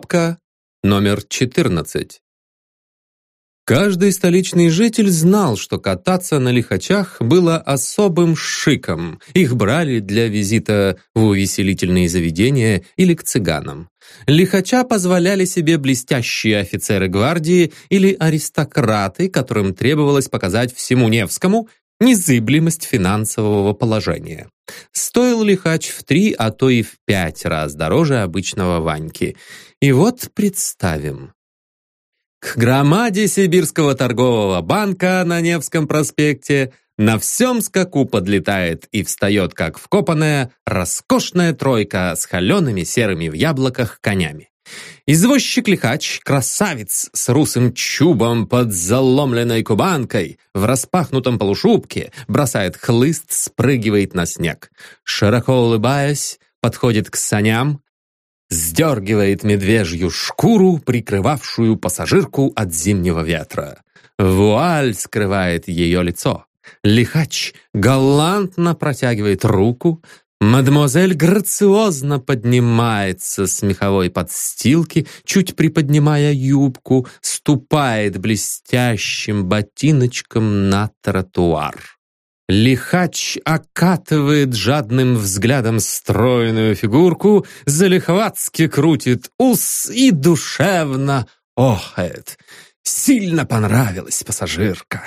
Папка номер 14. Каждый столичный житель знал, что кататься на лихачах было особым шиком. Их брали для визита в увеселительные заведения или к цыганам. Лихача позволяли себе блестящие офицеры гвардии или аристократы, которым требовалось показать всему Невскому незыблемость финансового положения. Стоил лихач в три, а то и в пять раз дороже обычного Ваньки. И вот представим. К громаде Сибирского торгового банка на Невском проспекте на всем скаку подлетает и встает, как вкопанная, роскошная тройка с холеными серыми в яблоках конями. Извозчик-лихач, красавец с русым чубом под заломленной кубанкой, в распахнутом полушубке, бросает хлыст, спрыгивает на снег. Широко улыбаясь, подходит к саням, сдергивает медвежью шкуру, прикрывавшую пассажирку от зимнего ветра. Вуаль скрывает ее лицо. Лихач галантно протягивает руку, Мадемуазель грациозно поднимается с меховой подстилки, чуть приподнимая юбку, ступает блестящим ботиночком на тротуар. Лихач окатывает жадным взглядом стройную фигурку, залихватски крутит ус и душевно охает. Сильно понравилась пассажирка.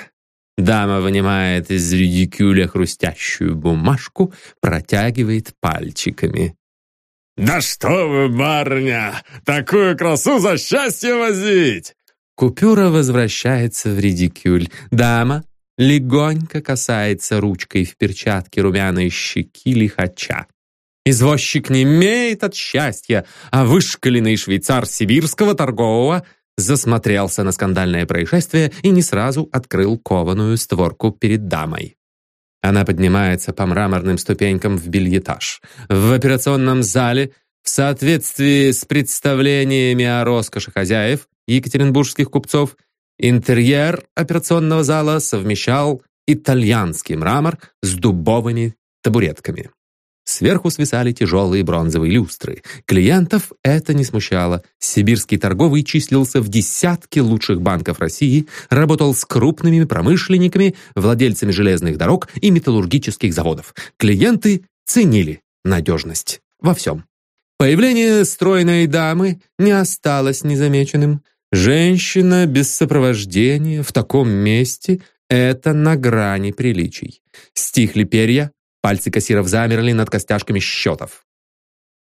Дама вынимает из редикюля хрустящую бумажку, протягивает пальчиками. «Да что вы, барыня! Такую красу за счастье возить!» Купюра возвращается в редикюль. Дама легонько касается ручкой в перчатке румяной щеки лихача. Извозчик не имеет от счастья, а вышкаленный швейцар сибирского торгового засмотрелся на скандальное происшествие и не сразу открыл кованую створку перед дамой. Она поднимается по мраморным ступенькам в бельетаж. В операционном зале, в соответствии с представлениями о роскоши хозяев, екатеринбургских купцов, интерьер операционного зала совмещал итальянский мрамор с дубовыми табуретками. Сверху свисали тяжелые бронзовые люстры. Клиентов это не смущало. Сибирский торговый числился в десятке лучших банков России, работал с крупными промышленниками, владельцами железных дорог и металлургических заводов. Клиенты ценили надежность во всем. Появление стройной дамы не осталось незамеченным. Женщина без сопровождения в таком месте — это на грани приличий. Стихли перья, Пальцы кассиров замерли над костяшками счетов.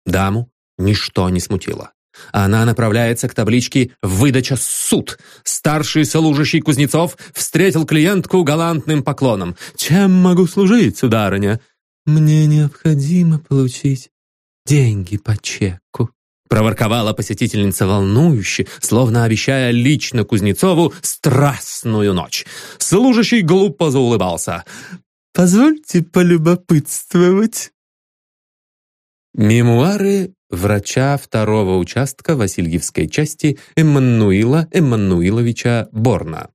Даму ничто не смутило. Она направляется к табличке «Выдача суд». Старший служащий Кузнецов встретил клиентку галантным поклоном. «Чем могу служить, сударыня?» «Мне необходимо получить деньги по чеку», проворковала посетительница волнующе, словно обещая лично Кузнецову страстную ночь. Служащий глупо заулыбался. Позвольте полюбопытствовать. Мемуары врача второго участка Васильевской части Эммануила Эммануиловича Борна.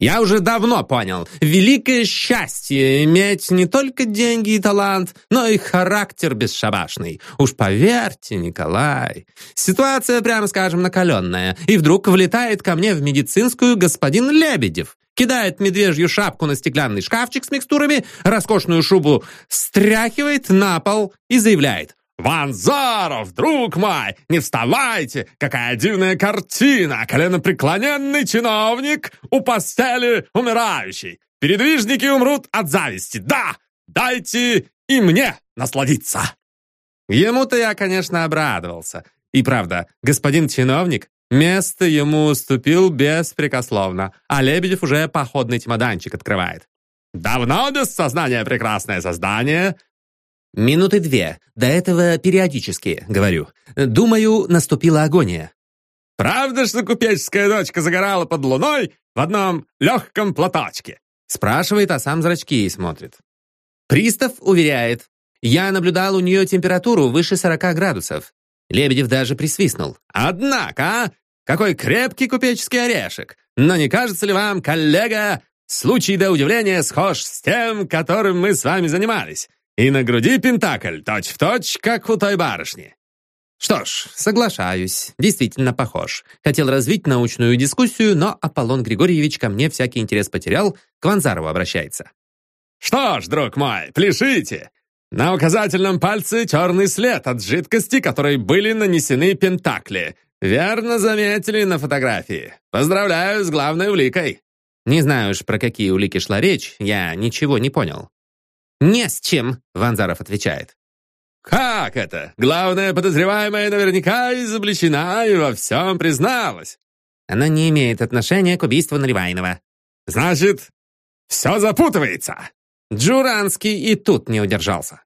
Я уже давно понял, великое счастье иметь не только деньги и талант, но и характер бесшабашный. Уж поверьте, Николай, ситуация, прямо скажем, накаленная. И вдруг влетает ко мне в медицинскую господин Лебедев, кидает медвежью шапку на стеклянный шкафчик с микстурами, роскошную шубу стряхивает на пол и заявляет «Ванзаров, друг мой, не вставайте! Какая дивная картина! Коленопреклоненный чиновник у постели умирающий! Передвижники умрут от зависти! Да! Дайте и мне насладиться!» Ему-то я, конечно, обрадовался. И правда, господин чиновник место ему уступил беспрекословно, а Лебедев уже походный чемоданчик открывает. «Давно без сознания прекрасное создание, «Минуты две. До этого периодически, говорю. Думаю, наступила агония». «Правда, что купеческая дочка загорала под луной в одном легком платочке?» Спрашивает, а сам зрачки смотрит. Пристав уверяет. Я наблюдал у нее температуру выше 40 градусов. Лебедев даже присвистнул. «Однако? Какой крепкий купеческий орешек! Но не кажется ли вам, коллега, случай до удивления схож с тем, которым мы с вами занимались? И на груди пентакль, точь-в-точь, как у той барышни. Что ж, соглашаюсь, действительно похож. Хотел развить научную дискуссию, но Аполлон Григорьевич ко мне всякий интерес потерял, к Ванзарову обращается. «Что ж, друг мой, пляшите! На указательном пальце черный след от жидкости, которой были нанесены пентакли. Верно заметили на фотографии. Поздравляю с главной уликой!» Не знаю уж, про какие улики шла речь, я ничего не понял. «Не с чем», — Ванзаров отвечает. «Как это? Главная подозреваемая наверняка изобличена и во всем призналась». «Она не имеет отношения к убийству Наливайного». «Значит, все запутывается». Джуранский и тут не удержался.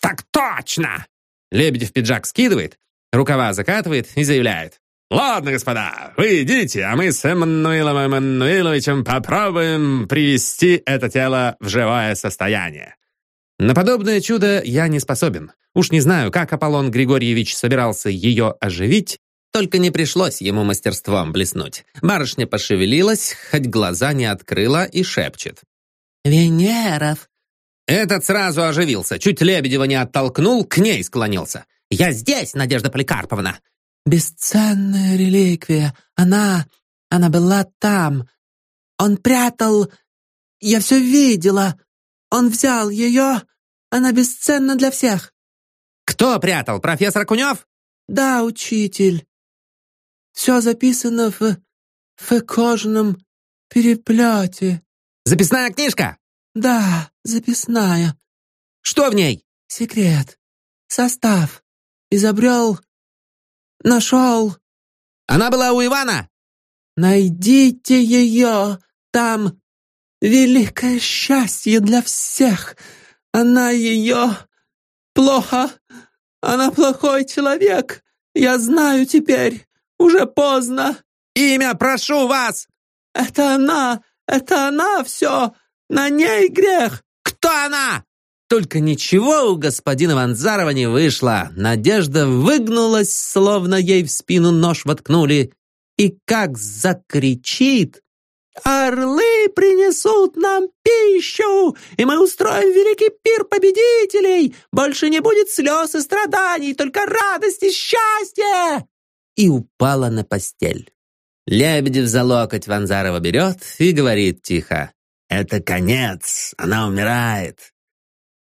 «Так точно!» Лебедев пиджак скидывает, рукава закатывает и заявляет. «Ладно, господа, вы идите, а мы с Эммануилом Эммануиловичем попробуем привести это тело в живое состояние». На подобное чудо я не способен. Уж не знаю, как Аполлон Григорьевич собирался ее оживить, только не пришлось ему мастерством блеснуть. Барышня пошевелилась, хоть глаза не открыла и шепчет. «Венеров!» Этот сразу оживился, чуть Лебедева не оттолкнул, к ней склонился. «Я здесь, Надежда Поликарповна!» «Бесценная реликвия! Она... она была там! Он прятал... Я все видела! Он взял ее! Она бесценна для всех!» «Кто прятал? Профессор Кунев?» «Да, учитель. Все записано в... в кожаном переплете». «Записная книжка?» «Да, записная». «Что в ней?» «Секрет. Состав. Изобрел. Нашел». «Она была у Ивана?» «Найдите ее. Там великое счастье для всех. Она ее... Плохо. Она плохой человек. Я знаю теперь. Уже поздно. Имя, прошу вас. Это она. Это она все. На ней грех. Кто она? Только ничего у господина Ванзарова не вышло. Надежда выгнулась, словно ей в спину нож воткнули. И как закричит, Орлы принесут нам пищу, и мы устроим великий пир победителей. Больше не будет слез и страданий, только радость и счастье!» И упала на постель. Лебедев за локоть Ванзарова берет и говорит тихо. «Это конец, она умирает».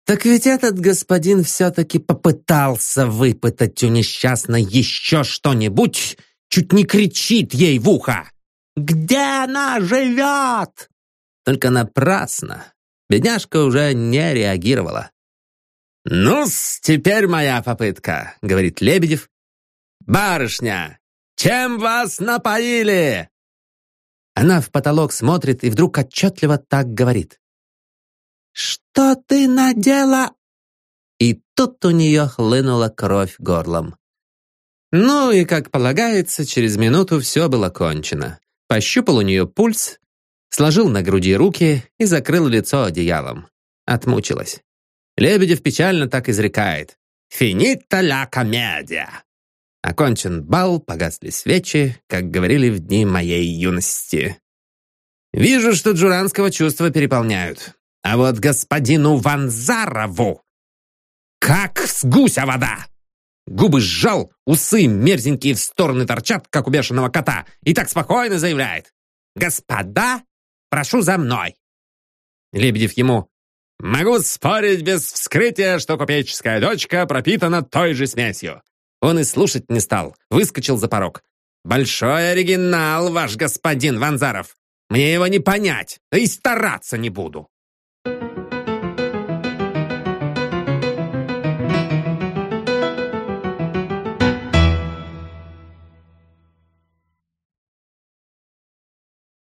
Так ведь этот господин все-таки попытался выпытать у несчастной еще что-нибудь, чуть не кричит ей в ухо. Где она живет?» Только напрасно. Бедняжка уже не реагировала. ну теперь моя попытка», — говорит Лебедев. «Барышня, чем вас напоили?» Она в потолок смотрит и вдруг отчетливо так говорит. «Что ты надела?» И тут у нее хлынула кровь горлом. Ну и, как полагается, через минуту все было кончено пощупал у нее пульс, сложил на груди руки и закрыл лицо одеялом. Отмучилась. Лебедев печально так изрекает. «Финита ля комедия!» Окончен бал, погасли свечи, как говорили в дни моей юности. Вижу, что Джуранского чувства переполняют. А вот господину Ванзарову как с гуся вода! Губы сжал, усы мерзенькие в стороны торчат, как у бешеного кота, и так спокойно заявляет. «Господа, прошу за мной!» Лебедев ему. «Могу спорить без вскрытия, что купеческая дочка пропитана той же смесью». Он и слушать не стал, выскочил за порог. «Большой оригинал, ваш господин Ванзаров! Мне его не понять, и стараться не буду!»